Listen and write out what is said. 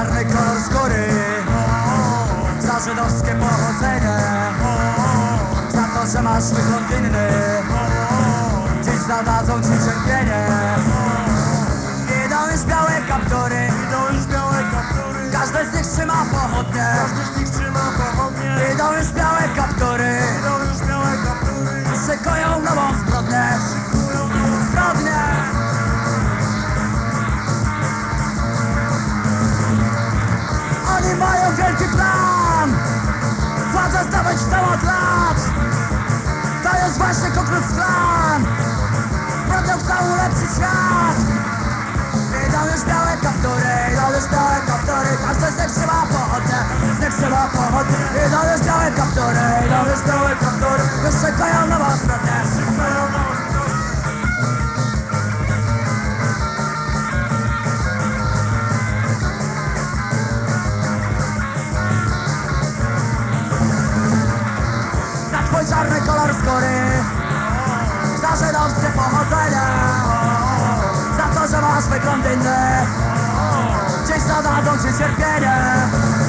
czarny kolor skóry Za żydowskie pochodzenie. Za to, że masz wygląd inny. Dziś zadadzą ci cierpienie. Idą już białe kaptury. Każdy z nich trzyma pochodnie. Nich trzyma pochodnie Idą już białe kaptury Idą już zbrodnię Szykują nową zbrodnię Za twój czarny kolor skóry Za żydowskie pochodzenie Za to, że masz wygląd inny Dziś zadadzą ci cierpienie